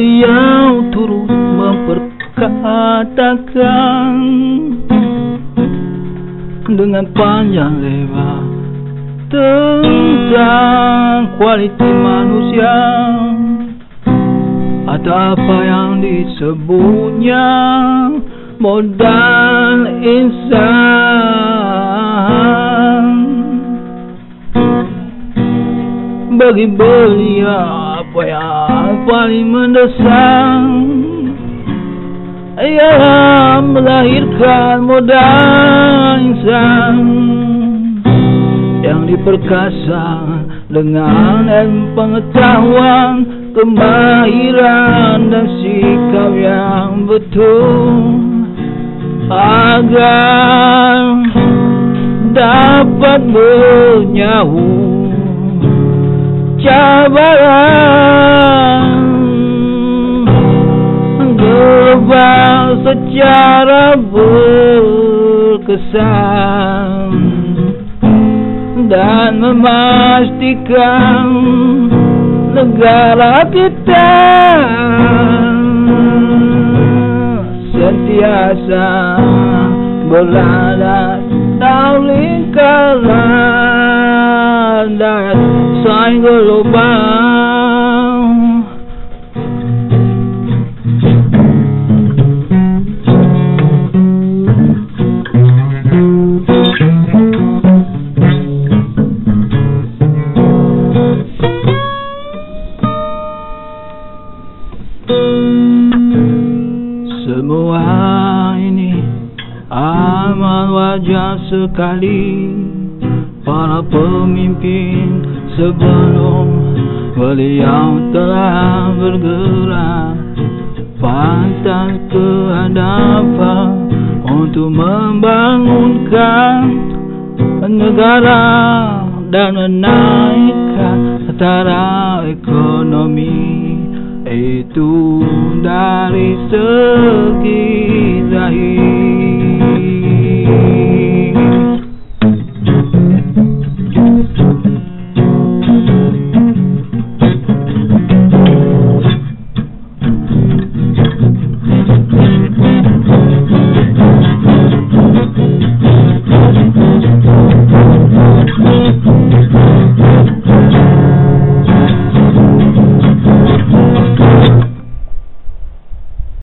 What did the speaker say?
Beliau turut memperkatakan Dengan panjang lebar Tentang kualiti manusia Atau apa yang disebutnya Modal insan? Bagi beliau apa yang paling mendesak Ialah melahirkan modal insan. Yang diperkasa dengan pengetahuan Kemahiran dan sikap yang betul. Agar dapat menyahu cabaran secara berkesan dan memastikan negara kita sentiasa berada dalam lingkaran dan saing global Semua ini amat wajar sekali. Para pemimpin sebelum beliau telah bergerak pantas ke hadapan untuk membangunkan negara dan menaikkan setara ekonomi itu dari segi